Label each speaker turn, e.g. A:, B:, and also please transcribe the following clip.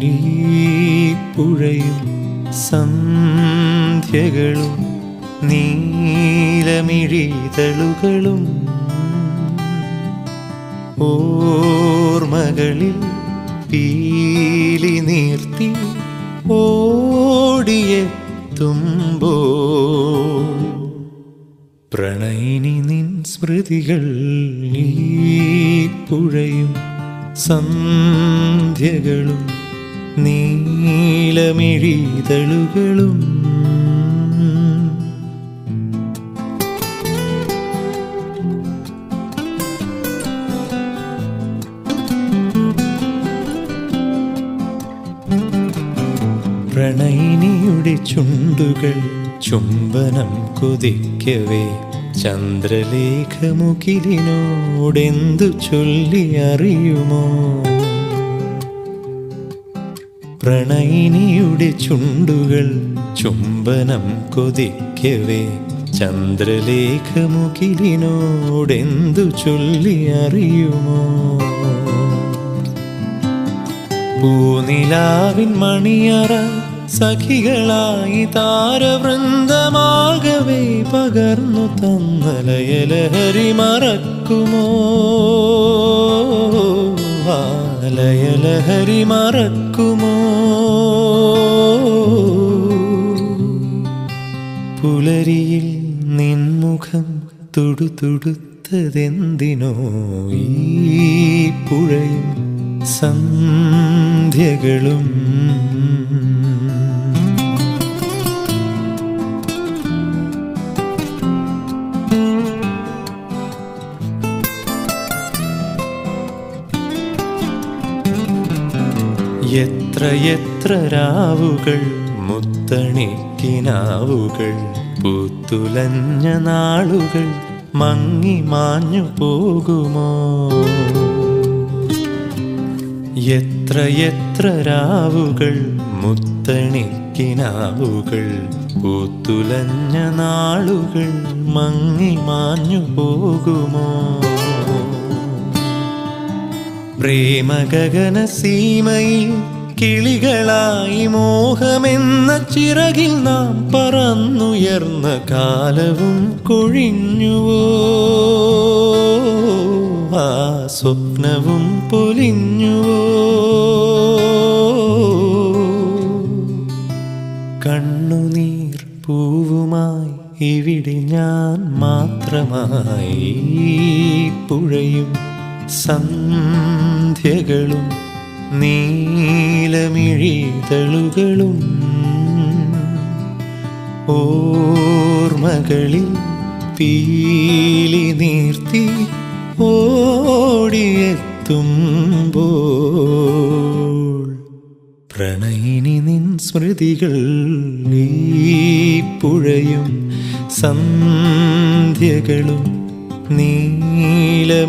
A: ഈ പുഴയും സന്ധ്യകളും നീലമിഴിതളുകളും ഓർമ്മകളിൽ പീലി നീർത്തി ഓടിയെത്തുമ്പോൾ പ്രണയിനി നിൻ സ്മൃതികൾ ഈ പുഴയും സന്ധ്യകളും നീലമിഴിതളുകളും. പ്രണയിനിയുടെ ചുണ്ടുകൾ ചുംബനം കൊതിക്കവേ. ചന്ദ്രലേഖമുകിലിനോടെന്തു ചൊല്ലി അറിയുമോ പ്രണയിനിയുടെ ചുണ്ടുകൾ ചുംബനം കൊതിക്കവേ ചന്ദ്രലേഖമുകിലിനോടെന്തു ചൊല്ലി അറിയുമോ? പൂനിലാവിൻ മണിയറ സഖികളായി താരവൃന്ദമാകവേ പകർന്നു തന്നലയലഹരി മറക്കുമോ? ആലയലഹരി മറക്കുമോ പുലരിയിൽ നിൻമുഖം തുടുതുടുത്തതെന്തിനോ? ഈ പുഴയും സന്ധ്യകളും എത്ര എത്ര രാവുകൾ മുത്തണിക്കിനാവുകൾ. പൂത്തുലഞ്ഞ നാളുകൾ മങ്ങി മാഞ്ഞു പോകുമോ? എത്ര എത്ര രാവുകൾ മുത്തണിക്കിനാവുകൾ. പൂത്തുലഞ്ഞ നാളുകൾ മങ്ങി മാഞ്ഞു പോകുമോ? പ്രേമഗഗന സീമയിൽ കിളികളായി മോഹമെന്ന ചിറകിൽ നാം പറന്നുയർന്ന കാലവും കൊഴിഞ്ഞുവോ? ആ സ്വപ്നവും പൊലിഞ്ഞുവോ? കണ്ണുനീർ പൂവുമായി ഇവിടെ ഞാൻ മാത്രമായി പുഴയും സന്ധ്യകളും നീലമിഴിതളുകളും ഓർമ്മകളിൽ പീലി നീർത്തി ഓടിയെത്തുമ്പോൾ പ്രണയിനി നിൻ സ്മൃതികൾ നീ പുഴയും സന്ധ്യകളും നീലമിഴിതളുകളും.